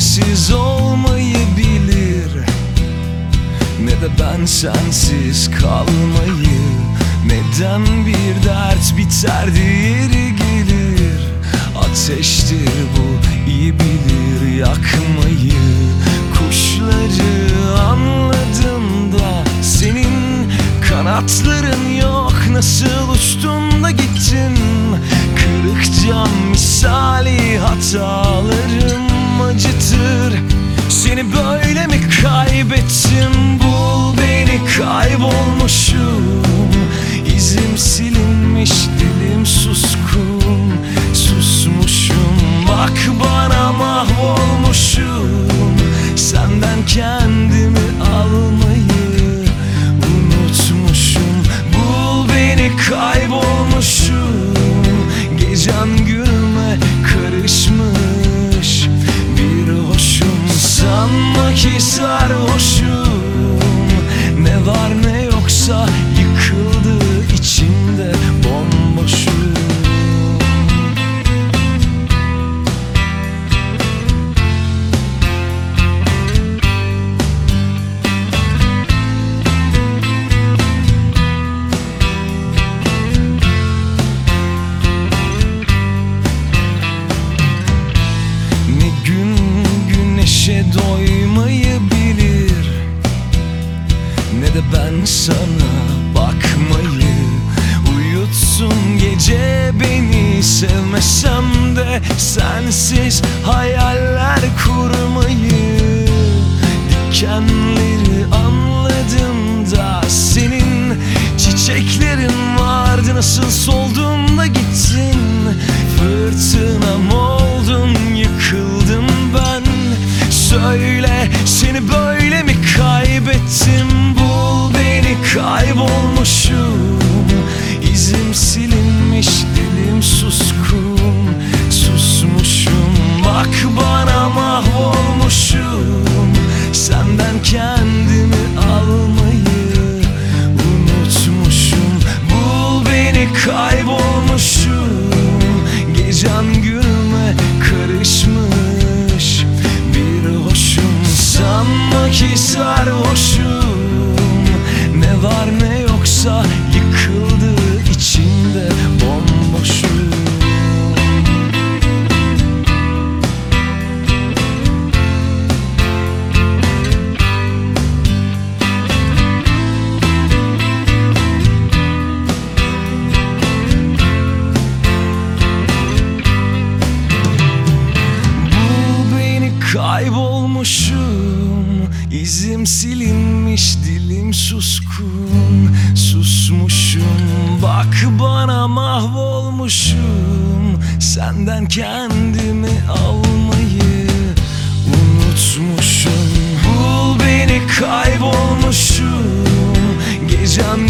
sensiz olmayı bilir. Ne de ben sensiz kalmayı Neden bir dert biter diğeri gelir. Ateştir bu iyi bilir yakmayı. Kuşları anladım da Senin kanatların yok. Nasıl uçtun da gittin Cam misali hatalarım acıtır. Seni böyle mi kaybettim? Bul beni kaybolmuşum. İzim güneşe doymayı bilir Ne de ben sana bakmayı Uyutsun gece beni. Sevmesem de Sensiz hayaller kurmayı. Dikenleri silinmiş dilim suskun Susmuşum. Bak bana mahvolmuşum. Senden kendimi almayı unutmuşum. Bul beni kaybolmuşum. Gecem